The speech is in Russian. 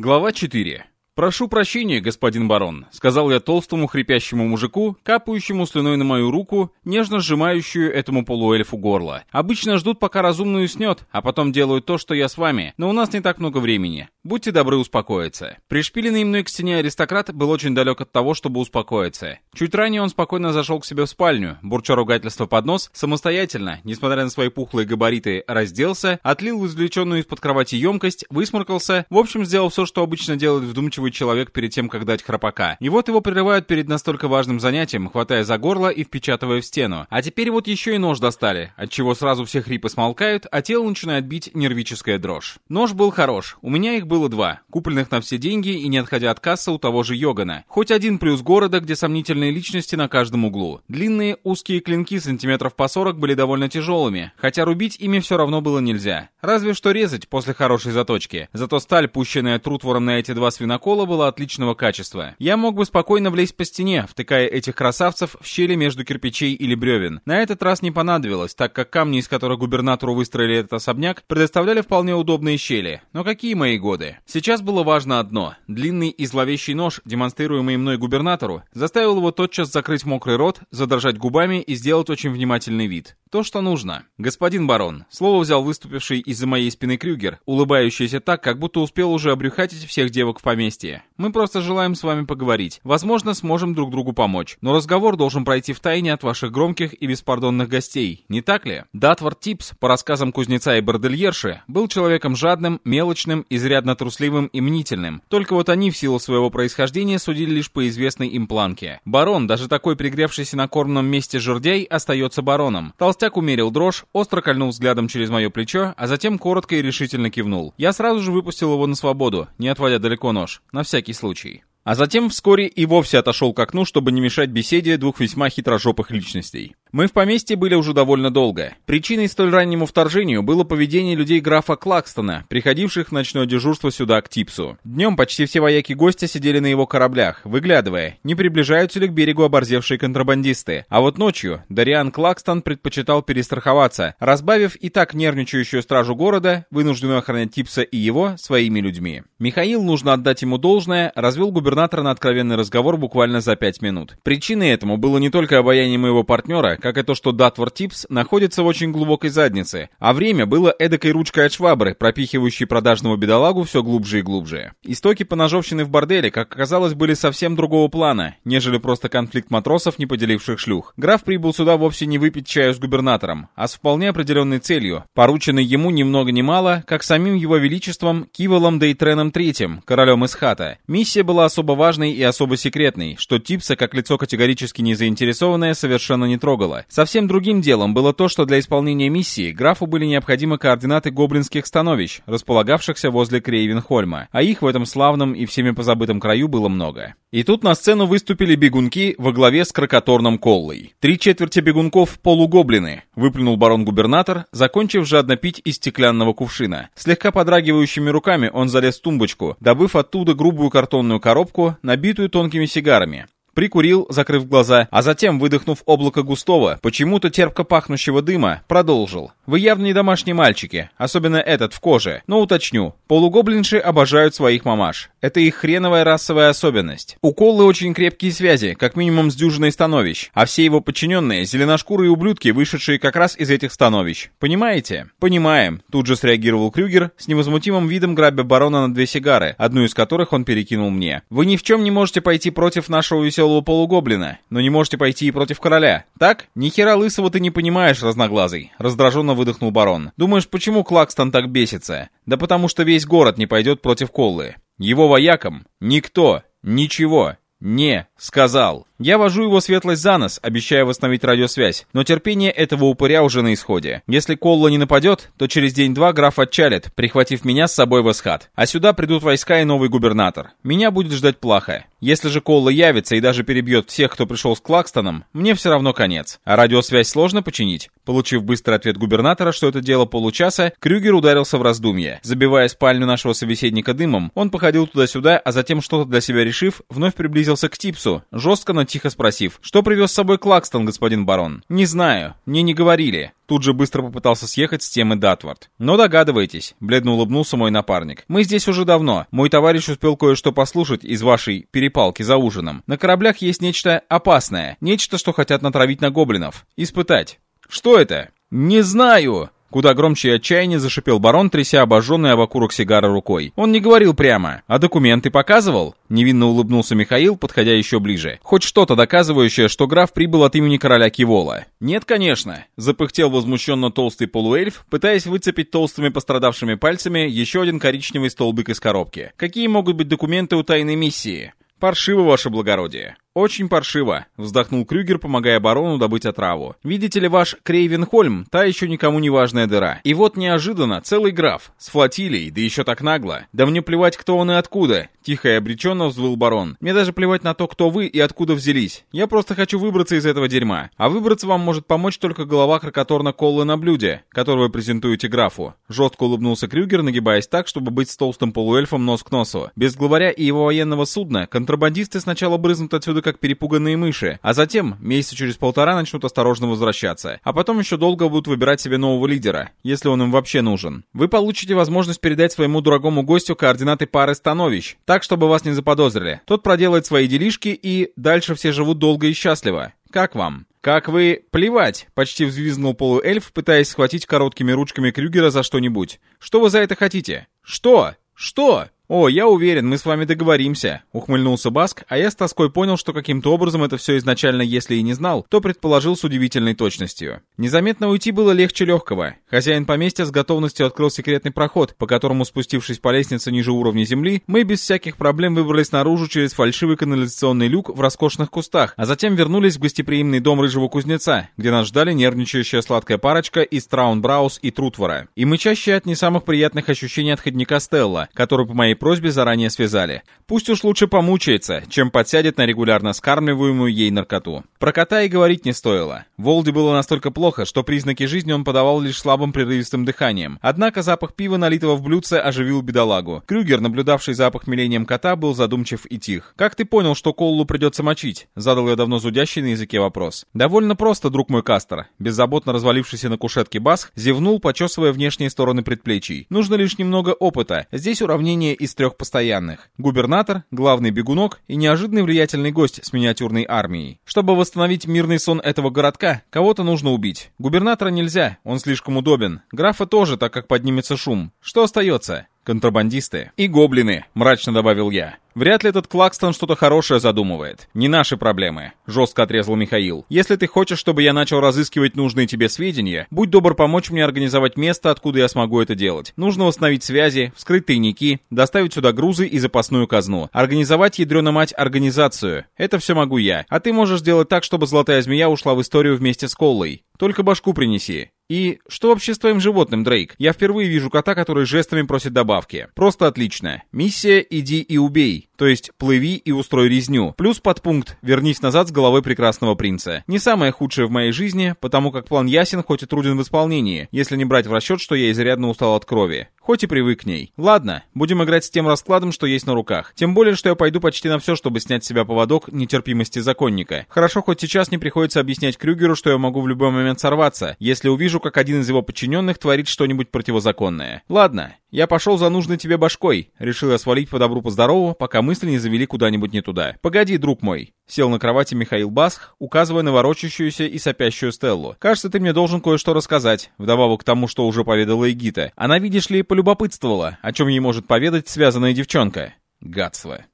Глава 4. «Прошу прощения, господин барон», — сказал я толстому хрипящему мужику, капающему слюной на мою руку, нежно сжимающую этому полуэльфу горло. «Обычно ждут, пока разумный уснет, а потом делают то, что я с вами, но у нас не так много времени. Будьте добры успокоиться». Пришпиленный мной к стене аристократ был очень далек от того, чтобы успокоиться. Чуть ранее он спокойно зашел к себе в спальню, бурча ругательство под нос, самостоятельно, несмотря на свои пухлые габариты, разделся, отлил извлеченную из-под кровати емкость, высморкался, в общем, сделал все, что обычно делает вдумчивый человек перед тем, как дать храпака. И вот его прерывают перед настолько важным занятием, хватая за горло и впечатывая в стену. А теперь вот еще и нож достали, от чего сразу все хрипы смолкают, а тело начинает бить нервическая дрожь. Нож был хорош. У меня их было два, купленных на все деньги и не отходя от кассы у того же Йогана. Хоть один плюс города, где сомнительные личности на каждом углу. Длинные узкие клинки сантиметров по 40 были довольно тяжелыми, хотя рубить ими все равно было нельзя. Разве что резать после хорошей заточки. Зато сталь, пущенная трутвором на эти два свинокола, была отличного качества. Я мог бы спокойно влезть по стене, втыкая этих красавцев в щели между кирпичей или бревен. На этот раз не понадобилось, так как камни, из которых губернатору выстроили этот особняк, предоставляли вполне удобные щели. Но какие мои годы? Сейчас было важно одно. Длинный и зловещий нож, демонстрируемый мной губернатору, заставил его тотчас закрыть мокрый рот, задрожать губами и сделать очень внимательный вид. То, что нужно. Господин барон, слово взял выступивший из-за моей спины Крюгер, улыбающийся так, как будто успел уже обрюхатить всех девок в поместье. Мы просто желаем с вами поговорить. Возможно, сможем друг другу помочь. Но разговор должен пройти в тайне от ваших громких и беспардонных гостей, не так ли? Датвард Типс, по рассказам кузнеца и бордельерши, был человеком жадным, мелочным, изрядно трусливым и мнительным. Только вот они в силу своего происхождения судили лишь по известной им планке. Барон, даже такой пригревшийся на кормном месте жердяй, остается бароном. Толстяк умерил дрожь, остро кольнул взглядом через мое плечо, а затем коротко и решительно кивнул. Я сразу же выпустил его на свободу, не отводя далеко нож, на всякий случай. А затем вскоре и вовсе отошел к окну, чтобы не мешать беседе двух весьма хитрожопых личностей. Мы в поместье были уже довольно долго. Причиной столь раннему вторжению было поведение людей графа Клакстона, приходивших в ночное дежурство сюда к Типсу. Днем почти все вояки гостя сидели на его кораблях, выглядывая, не приближаются ли к берегу оборзевшие контрабандисты. А вот ночью Дариан Клакстон предпочитал перестраховаться, разбавив и так нервничающую стражу города, вынужденную охранять Типса и его, своими людьми. Михаил, нужно отдать ему должное, развел губернатора на откровенный разговор буквально за пять минут. Причиной этому было не только обаяние моего партнера, как и то, что Датвор Типс находится в очень глубокой заднице, а время было эдакой ручкой от швабры, пропихивающей продажного бедолагу все глубже и глубже. Истоки поножовщины в борделе, как оказалось, были совсем другого плана, нежели просто конфликт матросов, не поделивших шлюх. Граф прибыл сюда вовсе не выпить чаю с губернатором, а с вполне определенной целью, порученной ему ни много ни мало, как самим его величеством Киволом Дейтреном III, королем из хата. Миссия была особо важной и особо секретной, что Типса, как лицо категорически не заинтересованное, совершенно не трогало было. Совсем другим делом было то, что для исполнения миссии графу были необходимы координаты гоблинских становищ, располагавшихся возле Крейвенхольма, а их в этом славном и всеми позабытом краю было много. И тут на сцену выступили бегунки во главе с крокоторном Коллой. Три четверти бегунков — полугоблины, выплюнул барон-губернатор, закончив жадно пить из стеклянного кувшина. Слегка подрагивающими руками он залез в тумбочку, добыв оттуда грубую картонную коробку, набитую тонкими сигарами прикурил, закрыв глаза, а затем, выдохнув облако густого, почему-то терпко пахнущего дыма, продолжил. «Вы явно не домашние мальчики, особенно этот в коже, но уточню, полугоблинши обожают своих мамаш. Это их хреновая расовая особенность. У Коллы очень крепкие связи, как минимум с дюжиной становищ, а все его подчиненные — зеленошкурые ублюдки, вышедшие как раз из этих становищ. Понимаете? Понимаем, тут же среагировал Крюгер, с невозмутимым видом грабя барона на две сигары, одну из которых он перекинул мне. Вы ни в чем не можете пойти против нашего веселого полугоблина, но не можете пойти и против короля. Так? Ни хера лысого ты не понимаешь, разноглазый. Раздраженно выдохнул барон. Думаешь, почему Клакстон так бесится? Да потому что весь город не пойдет против Коллы. Его воякам никто, ничего, не сказал. Я вожу его светлость за нос, обещая восстановить радиосвязь, но терпение этого упыря уже на исходе. Если Колла не нападет, то через день-два граф отчалит, прихватив меня с собой в Эсхат. А сюда придут войска и новый губернатор. Меня будет ждать плохо. Если же Колла явится и даже перебьет всех, кто пришел с Клакстоном, мне все равно конец. А радиосвязь сложно починить? Получив быстрый ответ губернатора, что это дело получаса, Крюгер ударился в раздумье. Забивая спальню нашего собеседника дымом, он походил туда-сюда, а затем, что-то для себя решив, вновь приблизился к Типсу, жестко, но тихо спросив, «Что привез с собой Клакстон, господин барон?» «Не знаю, мне не говорили». Тут же быстро попытался съехать с темы Датвард. «Но догадывайтесь», — бледно улыбнулся мой напарник. «Мы здесь уже давно. Мой товарищ успел кое-что послушать из вашей перепалки за ужином. На кораблях есть нечто опасное, нечто, что хотят натравить на гоблинов. Испытать». «Что это?» «Не знаю!» Куда громче и отчаяние зашипел барон, тряся обожженный об окурок сигары рукой. Он не говорил прямо, а документы показывал? Невинно улыбнулся Михаил, подходя еще ближе. Хоть что-то доказывающее, что граф прибыл от имени короля Кивола. Нет, конечно. Запыхтел возмущенно толстый полуэльф, пытаясь выцепить толстыми пострадавшими пальцами еще один коричневый столбик из коробки. Какие могут быть документы у тайной миссии? Паршиво, ваше благородие. «Очень паршиво», — вздохнул Крюгер, помогая барону добыть отраву. «Видите ли, ваш Крейвенхольм — та еще никому не важная дыра. И вот неожиданно целый граф, с флотилией, да еще так нагло. Да мне плевать, кто он и откуда», — тихо и обреченно взвыл барон. «Мне даже плевать на то, кто вы и откуда взялись. Я просто хочу выбраться из этого дерьма. А выбраться вам может помочь только голова крокоторна Коллы на блюде, которую вы презентуете графу». Жестко улыбнулся Крюгер, нагибаясь так, чтобы быть с толстым полуэльфом нос к носу. Без главаря и его военного судна контрабандисты сначала брызнут отсюда как перепуганные мыши, а затем, месяца через полтора, начнут осторожно возвращаться. А потом еще долго будут выбирать себе нового лидера, если он им вообще нужен. Вы получите возможность передать своему дорогому гостю координаты пары становищ, так, чтобы вас не заподозрили. Тот проделает свои делишки и дальше все живут долго и счастливо. Как вам? «Как вы... плевать!» — почти взвизгнул полуэльф, пытаясь схватить короткими ручками Крюгера за что-нибудь. «Что вы за это хотите?» «Что? Что?» «О, я уверен, мы с вами договоримся», — ухмыльнулся Баск, а я с тоской понял, что каким-то образом это все изначально, если и не знал, то предположил с удивительной точностью. Незаметно уйти было легче легкого. Хозяин поместья с готовностью открыл секретный проход, по которому, спустившись по лестнице ниже уровня земли, мы без всяких проблем выбрались наружу через фальшивый канализационный люк в роскошных кустах, а затем вернулись в гостеприимный дом рыжего кузнеца, где нас ждали нервничающая сладкая парочка из Траунбраус и Трутвора. И мы чаще от не самых приятных ощущений отходника Стелла, который по моей просьбе заранее связали. Пусть уж лучше помучается, чем подсядет на регулярно скармливаемую ей наркоту. Про кота и говорить не стоило. Волде было настолько плохо, что признаки жизни он подавал лишь слабым прерывистым дыханием. Однако запах пива, налитого в блюдце, оживил бедолагу. Крюгер, наблюдавший за похмелением кота, был задумчив и тих. «Как ты понял, что Коллу придется мочить?» Задал я давно зудящий на языке вопрос. «Довольно просто, друг мой Кастер». Беззаботно развалившийся на кушетке Басх зевнул, почесывая внешние стороны предплечий. «Нужно лишь немного опыта. Здесь уравнение из трех постоянных. Губернатор, главный бегунок и неожиданный влиятельный гость с миниатюрной армией. Чтобы восстановить мирный сон этого городка, кого-то нужно убить. Губернатора нельзя, он слишком удобен. Графа тоже, так как поднимется шум. Что остается? Контрабандисты и гоблины», — мрачно добавил я. «Вряд ли этот Клакстон что-то хорошее задумывает. Не наши проблемы», — жестко отрезал Михаил. «Если ты хочешь, чтобы я начал разыскивать нужные тебе сведения, будь добр помочь мне организовать место, откуда я смогу это делать. Нужно восстановить связи, вскрыть тайники, доставить сюда грузы и запасную казну. Организовать, ядрёна мать, организацию. Это все могу я. А ты можешь сделать так, чтобы Золотая Змея ушла в историю вместе с Коллой. Только башку принеси. И что вообще с твоим животным, Дрейк? Я впервые вижу кота, который жестами просит добавки. Просто отлично. Миссия «Иди и убей». То есть плыви и устрой резню. Плюс подпункт «Вернись назад с головой прекрасного принца». Не самое худшее в моей жизни, потому как план ясен, хоть и труден в исполнении, если не брать в расчет, что я изрядно устал от крови. Хоть и привык к ней. Ладно, будем играть с тем раскладом, что есть на руках. Тем более, что я пойду почти на все, чтобы снять с себя поводок нетерпимости законника. Хорошо, хоть сейчас не приходится объяснять Крюгеру, что я могу в любой момент сорваться, если увижу, как один из его подчиненных творит что-нибудь противозаконное. Ладно, я пошел за нужной тебе башкой. Решил я свалить по добру по здорову, пока мысли не завели куда-нибудь не туда. Погоди, друг мой. Сел на кровати Михаил Басх, указывая на ворочащуюся и сопящую Стеллу. «Кажется, ты мне должен кое-что рассказать, вдобавок к тому, что уже поведала Эгита. Она, видишь ли, полюбопытствовала, о чем ей может поведать связанная девчонка. Гадство».